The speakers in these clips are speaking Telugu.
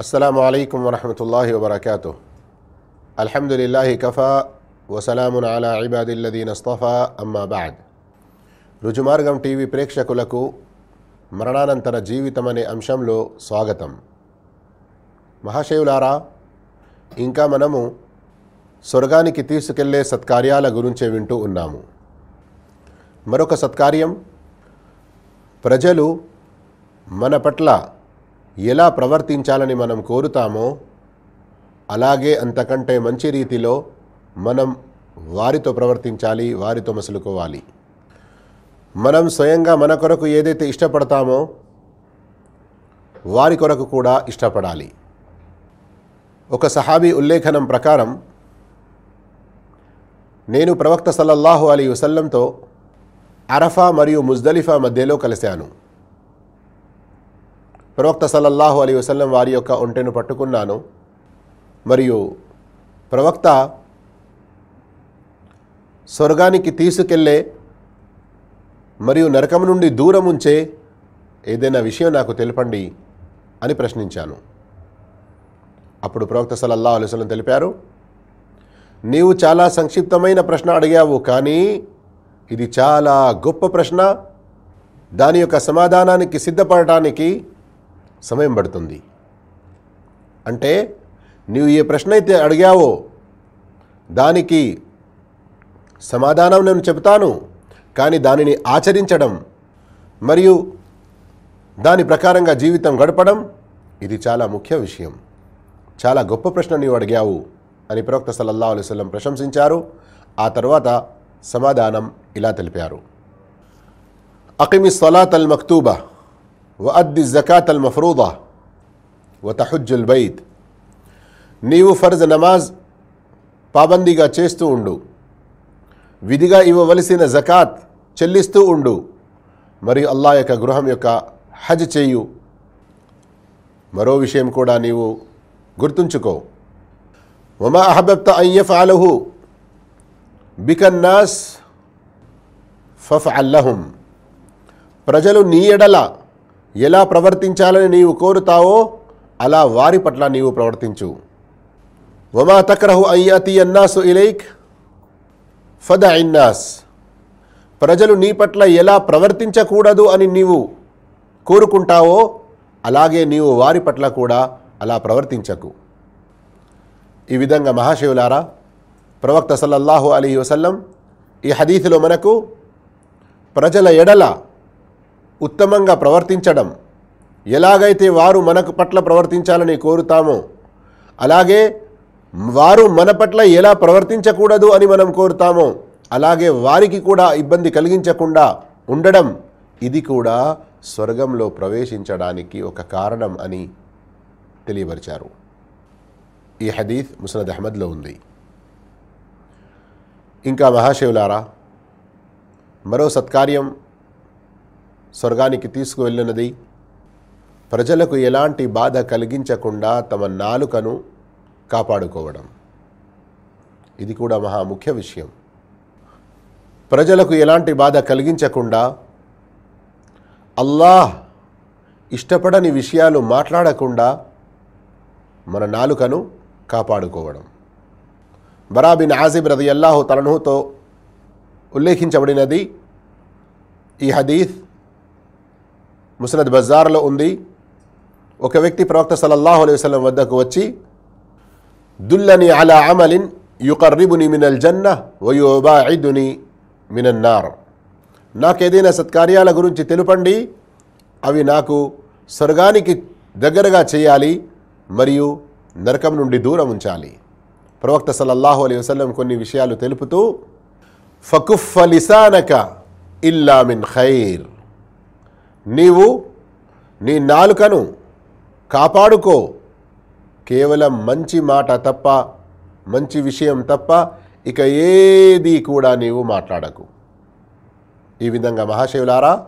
అస్సలం అయికం వరహతుల్లా వబర్కూ అల్హమ్దుల్లాహి కఫా వసలామున్ అలా ఇబాదిల్లదీన్ అస్తఫా అమ్మాబాద్ రుజుమార్గం టీవీ ప్రేక్షకులకు మరణానంతర జీవితం అనే అంశంలో స్వాగతం. మహాశివులారా ఇంకా మనము స్వర్గానికి తీసుకెళ్ళే సత్కార్యాల గురించే వింటూ ఉన్నాము. మరొక సత్కార్యం ప్రజలు మన పట్ల ఎలా ప్రవర్తించాలని మనం కోరుతామో అలాగే అంతకంటే మంచి రీతిలో మనం వారితో ప్రవర్తించాలి వారితో మసులుకోవాలి. మనం స్వయంగా మన కొరకు ఏదైతే ఇష్టపడతామో వారి కొరకు కూడా ఇష్టపడాలి. ఒక సహాబీ ఉల్లేఖనం ప్రకారం నేను ప్రవక్త సల్లల్లాహు అలీ వసల్లంతో అరఫా మరియు ముజ్దలిఫా మధ్యలో కలిశాను. ప్రవక్త సల్లల్లాహు అలీ వసల్లం వారి యొక్క ఒంటెను పట్టుకున్నాను. మరియు ప్రవక్త స్వర్గానికి తీసుకెళ్ళే మరియు నరకం నుండి దూరం ఉంచే ఏదైనా విషయం నాకు తెలపండి అని ప్రశ్నించాను. అప్పుడు ప్రవక్త సలల్లా అలైహి తెలిపారు నీవు చాలా సంక్షిప్తమైన ప్రశ్న అడిగావు కానీ ఇది చాలా గొప్ప ప్రశ్న. దాని యొక్క సమాధానానికి సిద్ధపడటానికి సమయం పడుతుంది. అంటే నీవు ఏ ప్రశ్న అయితే అడిగావో దానికి సమాధానం నేను చెబుతాను. కానీ దానిని ఆచరించడం మరియు దాని ప్రకారంగా జీవితం గడపడం ఇది చాలా ముఖ్య విషయం. చాలా గొప్ప ప్రశ్న నీవు అడిగావు అని ప్రవక్త సల్లల్లా అలైహి ప్రశంసించారు. ఆ తర్వాత సమాధానం ఇలా తెలిపారు. అకిమి సలాత్ అల్ మక్తూబా వ జకాత్ అల్ మఫరూదా వ బైద్ నీవు ఫర్జ్ నమాజ్ పాబందీగా చేస్తూ ఉండు. విధిగా ఇవ్వవలసిన జకాత్ చెల్లిస్తూ ఉండు. మరియు అల్లా యొక్క గృహం యొక్క హజ్ చేయు. మరో విషయం కూడా నీవు గుర్తుంచుకో. వమా అహబబ్త అయ్యఫ్ అలహు బికన్నాస్ ఫఫ్ అల్లహుం ప్రజలు నీ ఎడల ఎలా ప్రవర్తించాలని నీవు కోరుతావో అలా వారి పట్ల నీవు ప్రవర్తించు. వమా తక్రహు అయ్యతి అన్నాసు ఇలైక్? ఫద ఇన్నాస్. ప్రజలు నీ పట్ల ఎలా ప్రవర్తించకూడదు అని నీవు కోరుకుంటావో అలాగే నీవు వారి పట్ల కూడా అలా ప్రవర్తించకు. ఈ విధంగా మహాశివులారా ప్రవక్త సల్లల్లాహు అలీ వసల్లం ఈ హదీసులో మనకు ప్రజల ఎడల ఉత్తమంగా ప్రవర్తించడం. ఎలాగైతే వారు మనకు పట్ల ప్రవర్తించాలని కోరుతామో అలాగే వారు మన పట్ల ఎలా ప్రవర్తించకూడదు అని మనం కోరుతామో అలాగే వారికి కూడా ఇబ్బంది కలిగించకుండా ఉండడం ఇది కూడా స్వర్గంలో ప్రవేశించడానికి ఒక కారణం అని తెలియపరిచారు. ఈ హదీఫ్ ముసనద్ అహ్మద్లో ఉంది. ఇంకా మహాశివులారా మరో సత్కార్యం స్వర్గానికి తీసుకువెళ్ళినది. ప్రజలకు ఎలాంటి బాధ కలిగించకుండా తమ నాలుకను కాపాడుకోవడం. ఇది కూడా మహా ముఖ్య విషయం. ప్రజలకు ఎలాంటి బాధ కలిగించకుండా అల్లాహ్ ఇష్టపడని విషయాలు మాట్లాడకుండా మన నాలుకను కాపాడుకోవడం. బరాబిన్ ఆజిబ్ రది అల్లాహు తలనుతో ఉల్లేఖించబడినది ఈ హదీఫ్ ముసనద్ బజార్లో ఉంది ఒక వ్యక్తి ప్రవక్త సల్లల్లాహు అలైహి వసల్లం వద్దకు వచ్చి దుల్లని అలా అమలిన్ యుకర్రిబుని మినల్ జన్న వయుబాయిదుని మినన్నార్ నాకేదైనా సత్కార్యాల గురించి తెలుపండి అవి నాకు స్వర్గానికి దగ్గరగా చేయాలి మరియు నరకం నుండి దూరం ఉంచాలి ప్రవక్త సల్లల్లాహు అలైహి వసల్లం కొన్ని విషయాలు తెలుపుతూ ఫకుఫ్ లిసానక ఇల్లా మిన్ ఖైర్ నీవు నీ నాలుకను కాపాడుకో. కేవలం మంచి మాట తప్ప మంచి విషయం తప్ప ఇక ఏది కూడా నీవు మాట్లాడకు. ఈ విధంగా మహాశివులారా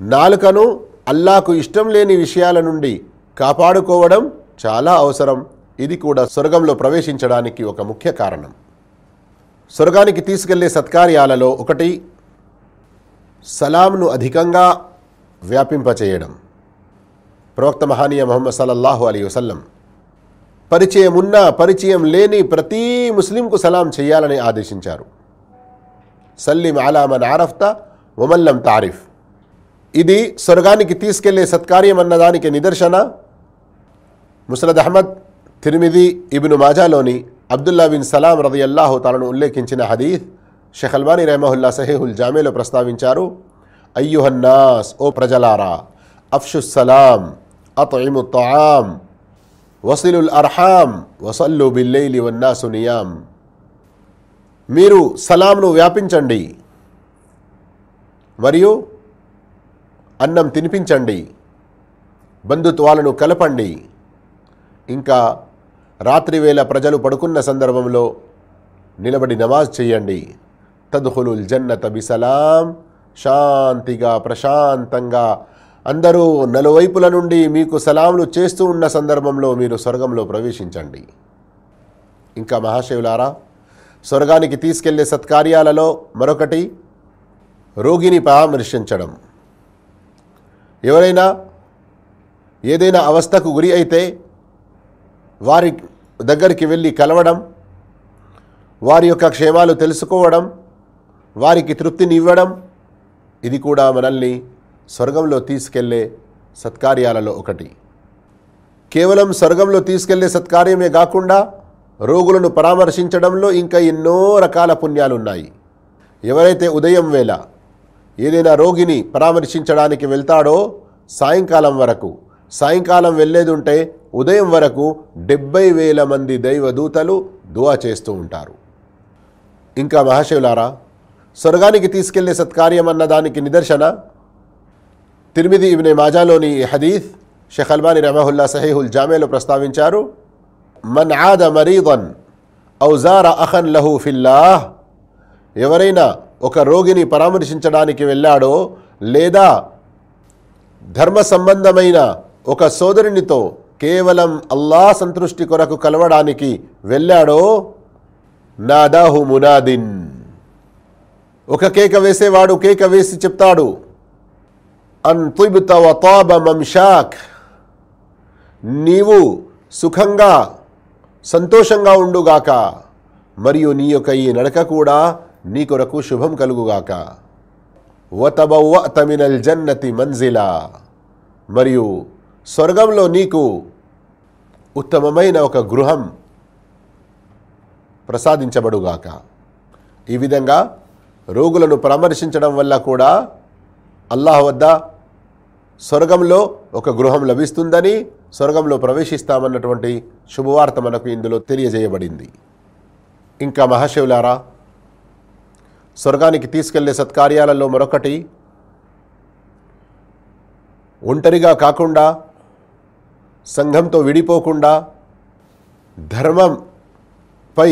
నాలుకను అల్లాకు ఇష్టం లేని విషయాల నుండి కాపాడుకోవడం చాలా అవసరం. ఇది కూడా స్వర్గంలో ప్రవేశించడానికి ఒక ముఖ్య కారణం. స్వర్గానికి తీసుకెళ్ళే సత్కార్యాలలో ఒకటి సలాంను అధికంగా వ్యాపింపచేయడం. ప్రవక్త మహానీయ మొహమ్మద్ సల్లల్లాహు అలీ వసల్లం పరిచయం ఉన్నా పరిచయం లేని ప్రతి ముస్లింకు సలాం చేయాలని ఆదేశించారు. సల్లిం అలామన్ ఆరఫ్తా ఒమల్లం తారిఫ్. ఇది స్వర్గానికి తీసుకెళ్ళే సత్కార్యం అన్నదానికి నిదర్శన. ముసరద్ అహ్మద్ తిరిమిది ఇబిను మాజాలోని అబ్దుల్లా బిన్ సలాం రదియల్లాహు తాలను ఉల్లేఖించిన హదీఫ్ షెహల్వానీ రెహమహుల్లా సహీహుల్ జామేలో ప్రస్తావించారు. అయ్యుహన్నాస్ ఓ ప్రజలారా అఫ్షుస్ సలాం అతయిము తాం వసిలుల్ అర్హాం వసల్లు బిల్లైలి వన్నాసు నియాం. మీరు సలాంను వ్యాపించండి మరియు అన్నం తినిపించండి బంధుత్వాలను కలపండి. ఇంకా రాత్రివేళ ప్రజలు పడుకున్న సందర్భంలో నిలబడి నమాజ్ చేయండి. తదుహులుల్ జన్నత బిసలాం. శాంతిగా ప్రశాంతంగా అందరూ నలువైపుల నుండి మీకు సలాములు చేస్తూ ఉన్న సందర్భంలో మీరు స్వర్గంలో ప్రవేశించండి. ఇంకా మహాశివులారా స్వర్గానికి తీసుకెళ్ళే సత్కార్యాలలో మరొకటి రోగిని పరామర్శించడం. ఎవరైనా ఏదైనా అవస్థకు గురి అయితే వారి దగ్గరికి వెళ్ళి కలవడం వారి యొక్క క్షేమాలు తెలుసుకోవడం వారికి తృప్తిని ఇవ్వడం ఇది కూడా మనల్ని స్వర్గంలో తీసుకెళ్ళే సత్కార్యాలలో ఒకటి. కేవలం స్వర్గంలో తీసుకెళ్ళే సత్కార్యమే కాకుండా రోగులను పరామర్శించడంలో ఇంకా ఎన్నో రకాల పుణ్యాలు ఉన్నాయి ఎవరైతే ఉదయం వేళ ఏదైనా రోగిని పరామర్శించడానికి వెళ్తాడో సాయంకాలం వరకు సాయంకాలం వెళ్ళేది ఉంటే ఉదయం వరకు డెబ్బై వేల మంది దైవదూతలు దువా చేస్తూ ఉంటారు. ఇంకా మహాశివులారా స్వర్గానికి తీసుకెళ్ళే సత్కార్యమన్న దానికి నిదర్శన. తిరిమిది ఇబ్నే మాజాలోని హదీఫ్ షేఖ్ అల్బానీ రమహుల్లా సహీహుల్ జామేలో ప్రస్తావించారు మన్ ఆద మరీదన్ ఔజార అహన్ లహు ఫిల్లాహ్. ఎవరైనా ఒక రోగిని పరామర్శించడానికి వెళ్ళాడో లేదా ధర్మ సంబంధమైన ఒక సోదరునితో కేవలం అల్లా సంతృష్టి కొరకు కలవడానికి వెళ్ళాడో నాదాహు మునాదిన్. ఒక కేక వేసేవాడు కేక వేసి చెప్తాడు అన్ తుబ్త వతాబ మంషాక్ నీవు సుఖంగా సంతోషంగా ఉండుగాక మరియు నీ యొక్క ఈ నడక కూడా నీ కొరకు శుభం కలుగుగాక. వతబవ్వ తమినల్ జన్నతి మంజిలా. మరియు స్వర్గంలో నీకు ఉత్తమమైన ఒక గృహం ప్రసాదించబడుగాక. ఈ విధంగా రోగులను పరామర్శించడం వల్ల కూడా అల్లాహ్ వద్ద స్వర్గంలో ఒక గృహం లభిస్తుందని స్వర్గంలో ప్రవేశిస్తామన్నటువంటి శుభవార్త మనకు ఇందులో తెలియజేయబడింది. ఇంకా మహాశివులారా స్వర్గానికి తీసుకెళ్ళే సత్కార్యాలలో మరొకటి ఒంటరిగా కాకుండా సంఘంతో విడిపోకుండా ధర్మంపై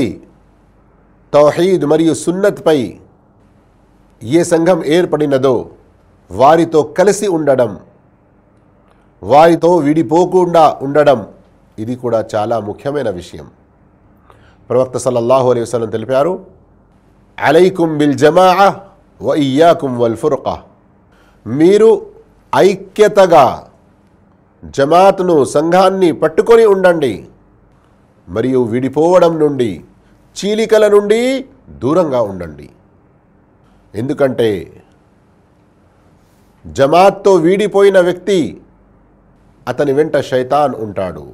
తౌహీద్ మరియు సున్నత్పై ఏ సంఘం ఏర్పడినదో వారితో కలిసి ఉండడం వారితో విడిపోకుండా ఉండడం ఇది కూడా చాలా ముఖ్యమైన విషయం. ప్రవక్త సల్లల్లాహు అలైహి వసలం తెలిపారు అలైకుం బిల్ జమా వ ఇయ్యాకుం వల్ ఫుర్కా. మీరు ఐక్యతగా జమాత్ను సంఘాన్ని పట్టుకొని ఉండండి మరియు విడిపోవడం నుండి చీలికల నుండి దూరంగా ఉండండి. ఎందుకంటే జమాత్తో వీడిపోయిన వ్యక్తి అతని వెంట శైతాన్ ఉంటాడు.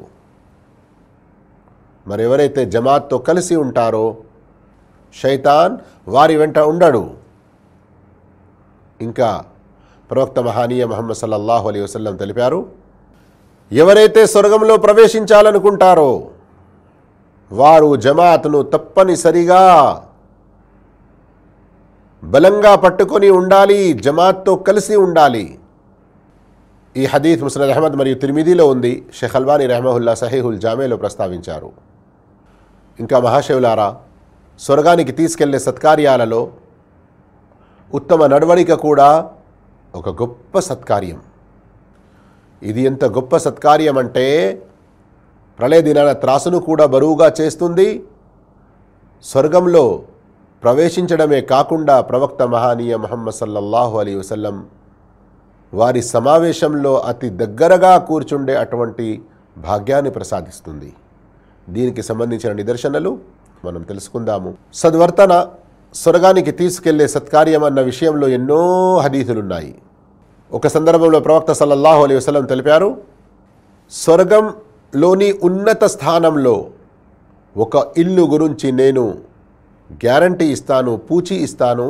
మరి ఎవరైతే జమాత్తో కలిసి ఉంటారో శైతాన్ వారి వెంట ఉండడు. ఇంకా ప్రవక్త మహానీయ మహమ్మద్ సల్లల్లాహు అలీ వసల్లం తెలిపారు ఎవరైతే స్వర్గంలో ప్రవేశించాలనుకుంటారో వారు జమాత్ను తప్పనిసరిగా బలంగా పట్టుకొని ఉండాలి జమాత్తో కలిసి ఉండాలి. ఈ హదీత్ ముసరద్ అహ్మద్ మరియు తిరిమిదిలో ఉంది. షేఖ్ అల్వానీ రెహమహుల్లా సహీహుల్ జామేలో ప్రస్తావించారు. ఇంకా మహాశివులారా స్వర్గానికి తీసుకెళ్ళే సత్కార్యాలలో ఉత్తమ నడవడిక కూడా ఒక గొప్ప సత్కార్యం. ఇది ఎంత గొప్ప సత్కార్యం అంటే ప్రళయ దినాన త్రాసును కూడా బరువుగా చేస్తుంది. స్వర్గంలో ప్రవేశించడమే కాకుండా ప్రవక్త మహానీయ మహమ్మద్ సల్లల్లాహు అలీ వసల్లం వారి సమావేశంలో అతి దగ్గరగా కూర్చుండే అటువంటి భాగ్యాన్ని ప్రసాదిస్తుంది. దీనికి సంబంధించిన నిదర్శనలు మనం తెలుసుకుందాము. సద్వర్తన స్వర్గానికి తీసుకెళ్ళే సత్కార్యం అన్న విషయంలో ఎన్నో హదీతులున్నాయి ఒక సందర్భంలో ప్రవక్త సల్లల్లాహు అలీ వసలం తెలిపారు స్వర్గంలోని ఉన్నత స్థానంలో ఒక ఇల్లు గురించి నేను గ్యారంటీ ఇస్తాను పూచి ఇస్తాను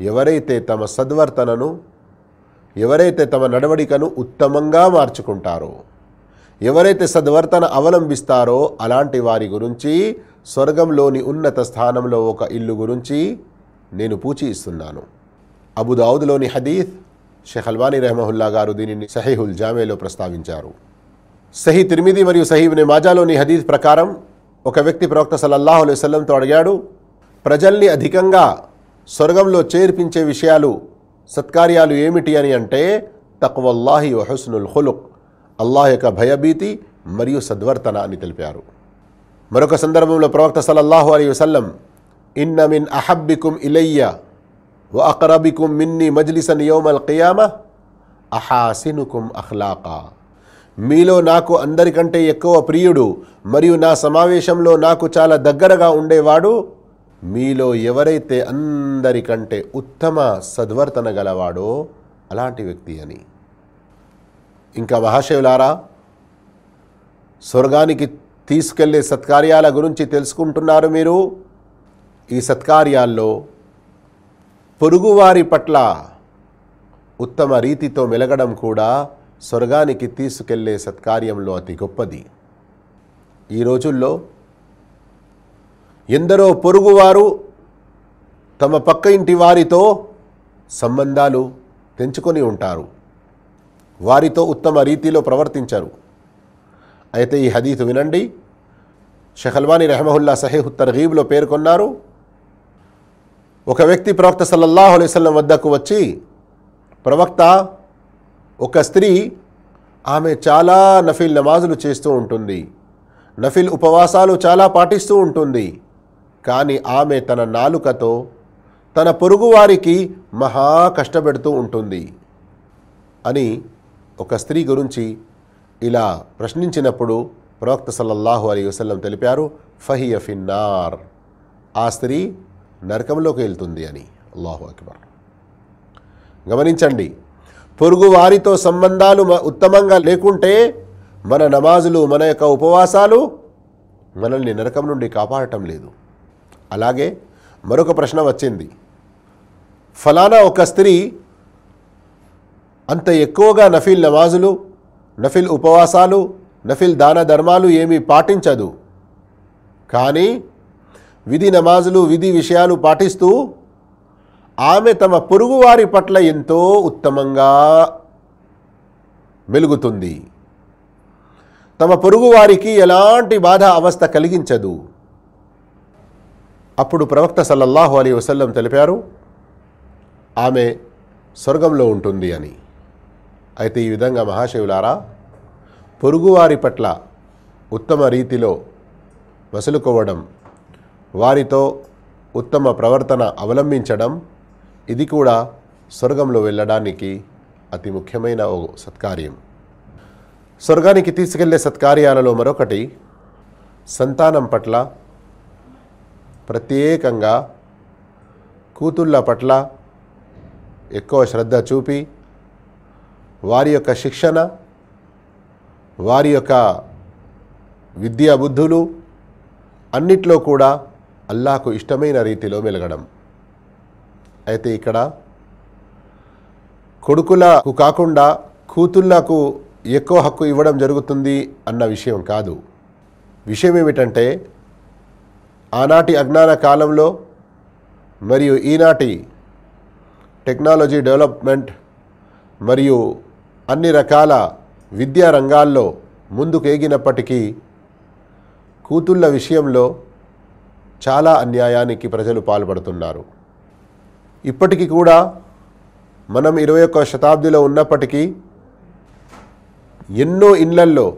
ఎవరైతే తమ సద్వర్తనను ఎవరైతే తమ నడవడికను ఉత్తమంగా మార్చుకుంటారో ఎవరైతే సద్వర్తన అవలంబిస్తారో అలాంటి వారి గురించి స్వర్గంలోని ఉన్నత స్థానంలో ఒక ఇల్లు గురించి నేను పూచి ఇస్తున్నాను. అబుదావుద్లోని హదీత్ షేఖ్ అల్వానీ రెహమహుల్లా గారు దీనిని సహీహుల్ జామేలో ప్రస్తావించారు. సహీ తిరిమిది మరియు సహీబ్ని మాజాలోని హదీత్ ప్రకారం ఒక వ్యక్తి ప్రవక్త సల్లల్లాహు అలైహి వసల్లంతో అడిగాడు ప్రజల్ని అధికంగా స్వర్గంలో చేర్పించే విషయాలు సత్కార్యాలు ఏమిటి అని అంటే తక్వల్లాహి వహస్నుల్ హులుక్ అల్లాహ్ యొక్క భయభీతి మరియు సద్వర్తన అని తెలిపారు. మరొక సందర్భంలో ప్రవక్త సల్లల్లాహు అలీ వసల్లం ఇన్న మిన్ అహబ్బికుం ఇలయ్య వ అక్రబికుం మిన్ని మజ్లిసన్ యోమల్ కియామ అహాసినుకుం అహ్లాకా మీలో నాకు అందరికంటే ఎక్కువ ప్రియుడు మరియు నా సమావేశంలో నాకు చాలా దగ్గరగా ఉండేవాడు మీలో ఎవరైతే అందరికంటే ఉత్తమ సద్వర్తన గలవాడో అలాంటి వ్యక్తి అని. ఇంకా మహాశివులారా స్వర్గానికి తీసుకెళ్ళే సత్కార్యాల గురించి తెలుసుకుంటున్నారు మీరు? ఈ సత్కార్యాల్లో పొరుగువారి పట్ల ఉత్తమ రీతితో మెలగడం కూడా స్వర్గానికి తీసుకెళ్ళే సత్కార్యంలో అతి గొప్పది. ఈ రోజుల్లో ఎందరో పొరుగువారు తమ పక్క ఇంటి వారితో సంబంధాలు తెంచుకొని ఉంటారు. వారితో ఉత్తమ రీతిలో ప్రవర్తించరు. అయితే ఈ హదీతు వినండి. షహల్వాని రెహమహుల్లా సహేహ్ తర్గీబ్లో పేర్కొన్నారు. ఒక వ్యక్తి ప్రవక్త సల్లల్లాహు అలైహి వద్దకు వచ్చి ప్రవక్త ఒక స్త్రీ ఆమె చాలా నఫిల్ నమాజులు చేస్తూ ఉంటుంది. నఫిల్ ఉపవాసాలు చాలా పాటిస్తూ ఉంటుంది. కానీ ఆమె తన నాలుకతో తన పొరుగువారికి మహా కష్టపెడుతూ ఉంటుంది అని ఒక స్త్రీ గురించి ఇలా ప్రశ్నించినప్పుడు ప్రవక్త సల్లల్లాహు అలీ వసల్లం తెలిపారు ఫహియ ఫిన్నార్. ఆ స్త్రీ నరకంలోకి వెళ్తుంది అని. అల్లాహు అక్బర్. గమనించండి పొరుగు వారితో సంబంధాలు మ- ఉత్తమంగా లేకుంటే మన నమాజులు మన యొక్క ఉపవాసాలు మనల్ని నరకం నుండి కాపాడటం లేదు. అలాగే మరొక ప్రశ్న వచ్చింది. ఫలానా ఒక స్త్రీ అంత ఎక్కువగా నఫిల్ నమాజులు నఫిల్ ఉపవాసాలు నఫిల్ దాన ధర్మాలు ఏమీ పాటించదు. కానీ విధి నమాజులు విధి విషయాలు పాటిస్తూ ఆమె తమ పొరుగువారి పట్ల ఎంతో ఉత్తమంగా మెలుగుతుంది. తమ పొరుగువారికి ఎలాంటి బాధ అవస్థ కలిగించదు. అప్పుడు ప్రవక్త సల్లల్లాహు అలీ వసల్లం తెలిపారు ఆమె స్వర్గంలో ఉంటుంది అని. అయితే ఈ విధంగా మహాశివులారా పొరుగువారి పట్ల ఉత్తమ రీతిలో వసులుకోవడం వారితో ఉత్తమ ప్రవర్తన అవలంబించడం ఇది కూడా స్వర్గంలో వెళ్ళడానికి అతి ముఖ్యమైన ఓ సత్కార్యం. స్వర్గానికి తీసుకెళ్ళే సత్కార్యాలలో మరొకటి సంతానం పట్ల ప్రత్యేకంగా కూతుళ్ళ పట్ల ఎక్కువ శ్రద్ధ చూపి వారి యొక్క శిక్షణ వారి యొక్క విద్యా బుద్ధులు అన్నిట్లో కూడా అల్లాకు ఇష్టమైన రీతిలో మెలగడం. అయితే ఇక్కడ కొడుకులకు కాకుండా కూతుళ్ళకు ఎక్కువ హక్కు ఇవ్వడం జరుగుతుంది అన్న విషయం కాదు. విషయం ఏమిటంటే ఆనాటి అజ్ఞాన కాలంలో మరియు ఈనాటి టెక్నాలజీ డెవలప్మెంట్ మరియు అన్ని రకాల విద్యా రంగాల్లో ముందుకు ఎగినప్పటికీ కూతుళ్ళ విషయంలో చాలా అన్యాయానికి ప్రజలు పాల్పడుతున్నారు. ఇప్పటికీ కూడా మనం ఇరవై ఒక్క శతాబ్దిలో ఉన్నప్పటికీ ఎన్నో ఇళ్ళల్లో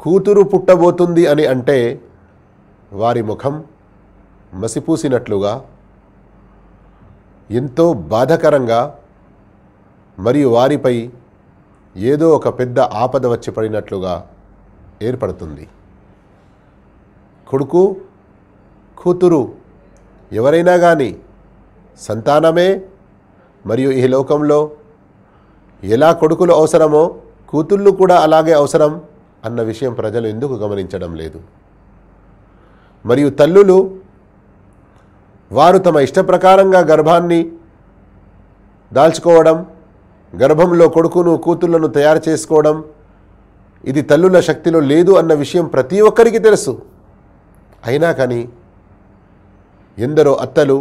కూతురు పుట్టబోతుంది అని అంటే వారి ముఖం మసిపూసినట్లుగా ఎంతో బాధకరంగా మరియు వారిపై ఏదో ఒక పెద్ద ఆపద వచ్చి పడినట్లుగా ఏర్పడుతుంది. కొడుకు కూతురు ఎవరైనా కానీ సంతానమే? మరియు ఈ లోకంలో ఎలా కొడుకులు అవసరమో కూతుళ్ళు కూడా అలాగే అవసరం అన్న విషయం ప్రజలు ఎందుకు గమనించడం లేదు? మరియు తల్లులు వారు తమ ఇష్టప్రకారంగా గర్భాన్ని దాల్చుకోవడం గర్భంలో కొడుకును కూతుళ్ళను తయారు చేసుకోవడం ఇది తల్లుల శక్తిలో లేదు అన్న విషయం ప్రతి ఒక్కరికి తెలుసు. అయినా కానీ ఎందరో అత్తలు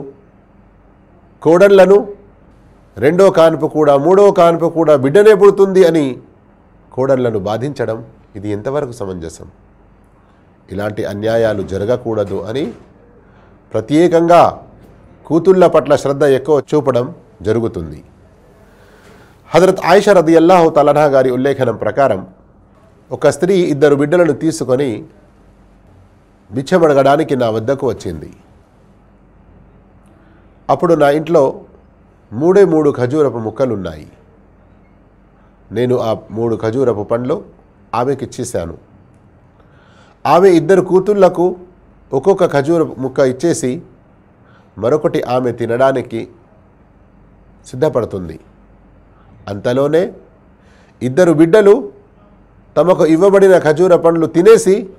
కోడళ్ళను రెండో కాన్పు కూడా మూడో కాన్పు కూడా బిడ్డనే పుడుతుంది అని కోడళ్ళను బాధించడం ఇది ఎంతవరకు సమంజసం? ఇలాంటి అన్యాయాలు జరగకూడదు అని ప్రత్యేకంగా కూతుళ్ళ పట్ల శ్రద్ధ ఎక్కువ చూపడం జరుగుతుంది. హజరత్ ఆయిష రది అల్లాహు తలనా గారి ఉల్లేఖనం ప్రకారం ఒక స్త్రీ ఇద్దరు బిడ్డలను తీసుకొని బిచ్చమడగడానికి నా వద్దకు వచ్చింది. అప్పుడు నా ఇంట్లో మూడే మూడు ఖజూరపు ముక్కలు ఉన్నాయి నేను ఆ మూడు ఖజూరపు పండ్లు ఆమెకి ఇచ్చేశాను. ఆమె ఇద్దరు కూతుళ్ళకు ఒక్కొక్క ఖజూర ముక్క ఇచ్చేసి మరొకటి ఆమె తినడానికి సిద్ధపడుతుంది. అంతలోనే ఇద్దరు బిడ్డలు తమకు ఇవ్వబడిన ఖజూర పండ్లు తినేసి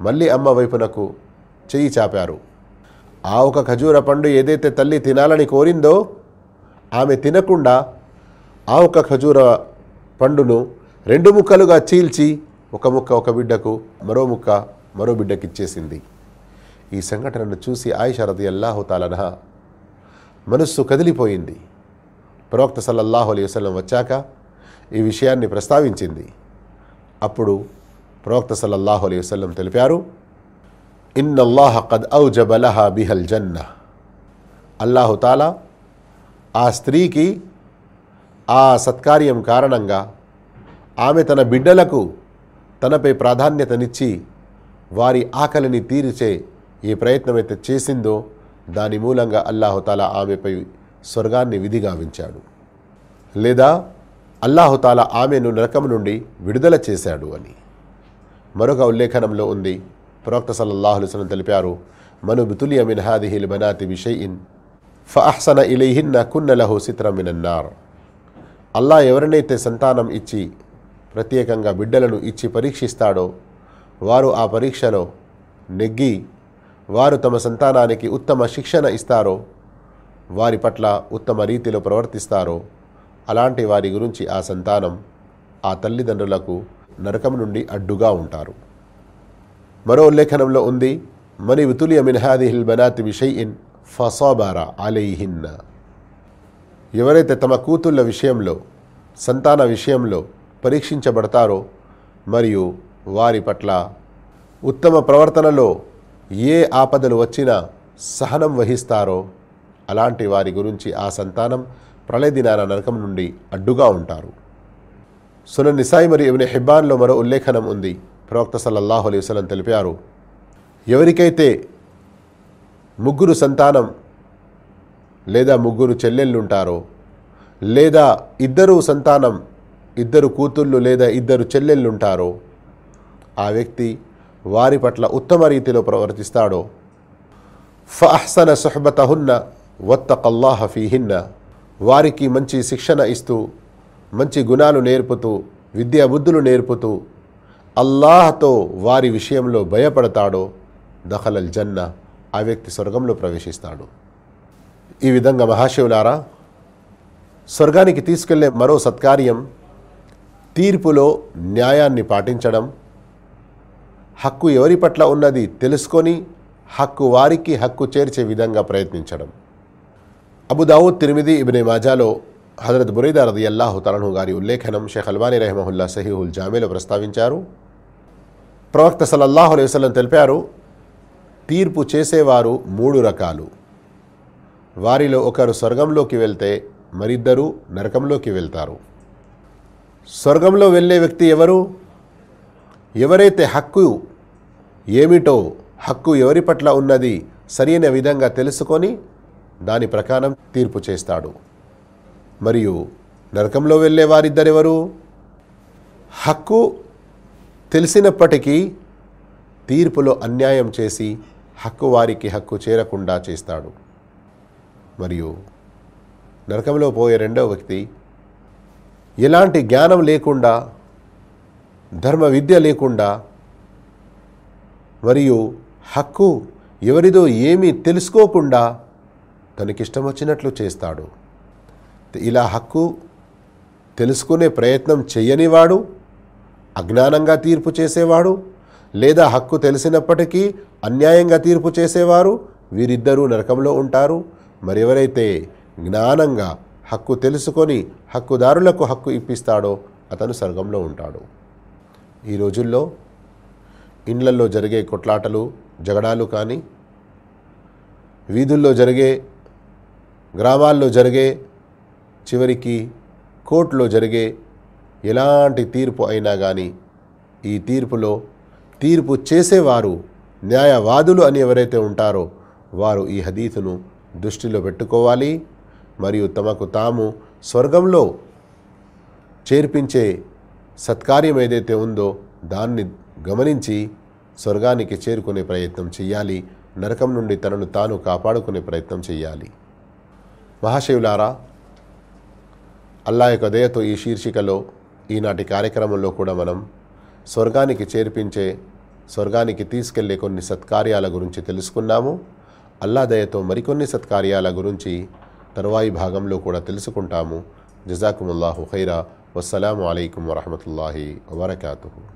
మళ్ళీ అమ్మ వైపునకు చెయ్యి చాపారు. ఆ ఒక ఖజూర పండు ఏదైతే తల్లి తినాలని కోరిందో ఆమె తినకుండా ఆ ఒక ఖజూర పండును రెండు ముక్కలుగా చీల్చి ఒక ముక్క ఒక బిడ్డకు మరో ముక్క మరో బిడ్డకి ఇచ్చేసింది. ఈ సంఘటనను చూసి ఆయిషరది అల్లాహు తాలనహ మనస్సు కదిలిపోయింది. ప్రవక్త సల్లల్లాహు అలీ వసలం వచ్చాక ఈ విషయాన్ని ప్రస్తావించింది. అప్పుడు ప్రవక్త సల్లల్లాహు అలీ వసలం తెలిపారు ఇన్నల్లాహ కద్ ఔజబ లహా బిహల్ జన్న అల్లాహుతాలా ఆ స్త్రీకి ఆ సత్కార్యం కారణంగా ఆమె తన బిడ్డలకు తనపై ప్రాధాన్యతనిచ్చి వారి ఆకలిని తీర్చే ఏ ప్రయత్నమైతే చేసిందో దాని మూలంగా అల్లాహుతాలా ఆమెపై స్వర్గాన్ని విధిగావించాడు. లేదా అల్లాహుతాలా ఆమెను నరకం నుండి విడుదల చేశాడు అని. మరొక ఉల్లేఖనంలో ఉంది ప్రవక్త సల్లల్లాహు తెలిపారు మను బితులియ మిన్హాదిహిల్ బనాతి బిషయిన్ ఫఅహ్సన ఇలైహిన్న కున్న సిత్రమినన్నార్ మినన్నార్ అల్లా ఎవరినైతే సంతానం ఇచ్చి ప్రత్యేకంగా బిడ్డలను ఇచ్చి పరీక్షిస్తాడో వారు ఆ పరీక్షలో నెగ్గి వారు తమ సంతానానికి ఉత్తమ శిక్షణ ఇస్తారో వారి పట్ల ఉత్తమ రీతిలో ప్రవర్తిస్తారో అలాంటి వారి గురించి ఆ సంతానం ఆ తల్లిదండ్రులకు నరకం నుండి అడ్డుగా ఉంటారు. మరో ఉల్లేఖనంలో ఉంది మని వితులియ మిన్హాదిహిల్ బనాతి విషయిన్ ఫసాబారా అలైహిన్న. ఎవరైతే తమ కూతుళ్ళ విషయంలో సంతాన విషయంలో పరీక్షించబడతారో మరియు వారి పట్ల ఉత్తమ ప్రవర్తనలో ఏ ఆపదలు వచ్చినా సహనం వహిస్తారో అలాంటి వారి గురించి ఆ సంతానం ప్రళయ దినాన నరకం నుండి అడ్డుగా ఉంటారు. సునన్ నిసాయి మరియు ఇబ్నె హిబ్బాన్లో మరో ఉల్లేఖనం ఉంది ప్రవక్త సల్లల్లాహు అలైహి వసలం తెలిపారు ఎవరికైతే ముగ్గురు సంతానం లేదా ముగ్గురు చెల్లెళ్ళుంటారో లేదా ఇద్దరు సంతానం ఇద్దరు కూతుళ్ళు లేదా ఇద్దరు చెల్లెళ్ళుంటారో ఆ వ్యక్తి వారి పట్ల ఉత్తమ రీతిలో ప్రవర్తిస్తాడో ఫఅహ్సన సుహబతహున్న వత్తకల్లాహ ఫీహిన్న వారికి మంచి శిక్షణ ఇస్తూ మంచి గుణాలు నేర్పుతూ విద్యా బుద్ధులు నేర్పుతూ అల్లాహతో వారి విషయంలో భయపడతాడో దఖలల్ జన్న ఆ వ్యక్తి స్వర్గంలో ప్రవేశిస్తాడు. ఈ విధంగా మహాశివులారా స్వర్గానికి తీసుకెళ్ళే మరో సత్కార్యం తీర్పులో న్యాయాన్ని పాటించడం హక్కు ఎవరి పట్ల ఉన్నది తెలుసుకొని హక్కు వారికి హక్కు చేర్చే విధంగా ప్రయత్నించడం. అబుదావుద్ తిరిమిది ఇబ్నే మాజాలో హజరత్ బురైదా రది అల్లాహు తలను గారి ఉల్లేఖనం షేఖ్ అల్వానీ రెహమహుల్లా సహీహుల్ జామీలో ప్రస్తావించారు. ప్రవక్త సల్లల్లాహు అలైహి తెలిపారు తీర్పు చేసేవారు మూడు రకాలు. వారిలో ఒకరు స్వర్గంలోకి వెళ్తే మరిద్దరు నరకంలోకి వెళ్తారు. స్వర్గంలో వెళ్ళే వ్యక్తి ఎవరు? ఎవరైతే హక్కు ఏమిటో హక్కు ఎవరి పట్ల ఉన్నది సరైన విధంగా తెలుసుకొని దాని ప్రకారం తీర్పు చేస్తాడు. మరియు నరకంలో వెళ్ళే వారిద్దరెవరు? హక్కు తెలిసినప్పటికీ తీర్పులో అన్యాయం చేసి హక్కు వారికి హక్కు చేరకుండా చేస్తాడు. మరియు నరకంలో పోయే రెండవ వ్యక్తి ఎలాంటి జ్ఞానం లేకుండా ధర్మ విద్య లేకుండా మరియు హక్కు ఎవరిదో ఏమీ తెలుసుకోకుండా తనకిష్టం వచ్చినట్లు చేస్తాడు. ఇలా హక్కు తెలుసుకునే ప్రయత్నం చెయ్యనివాడు అజ్ఞానంగా తీర్పు చేసేవాడు లేదా హక్కు తెలిసినప్పటికీ అన్యాయంగా తీర్పు చేసేవారు వీరిద్దరూ నరకంలో ఉంటారు. మరి ఎవరైతే జ్ఞానంగా హక్కు తెలుసుకొని హక్కుదారులకు హక్కు ఇప్పిస్తాడో అతను స్వర్గంలో ఉంటాడు. ఈ రోజుల్లో ఇండ్లల్లో జరిగే కొట్లాటలు జగడాలు కానీ వీధుల్లో జరిగే గ్రామాల్లో జరిగే చివరికి కోర్టులో జరిగే ఎలాంటి తీర్పు అయినా కానీ ఈ తీర్పులో తీర్పు చేసేవారు న్యాయవాదులు అని ఎవరైతే ఉంటారో వారు ఈ హదీతును దృష్టిలో పెట్టుకోవాలి. మరియు తమకు తాము స్వర్గంలో చేర్పించే సత్కార్యం ఏదైతే ఉందో దాన్ని గమనించి స్వర్గానికి చేరుకునే ప్రయత్నం చేయాలి నరకం నుండి తనను తాను కాపాడుకునే ప్రయత్నం చేయాలి మహాశివులారా అల్లా యొక్క దయతో ఈ శీర్షికలో ఈనాటి కార్యక్రమంలో కూడా మనం స్వర్గానికి చేర్పించే స్వర్గానికి తీసుకెళ్ళే కొన్ని సత్కార్యాల గురించి తెలుసుకున్నాము. అల్లా దయతో మరికొన్ని సత్కార్యాల గురించి తరువాయి భాగంలో కూడా తెలుసుకుంటాము. జజాకుముల్లాహు ఖైరా. వస్సలాము అలైకుం వరహమతుల్లాహి వబర్కాతుహు.